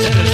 Yeah.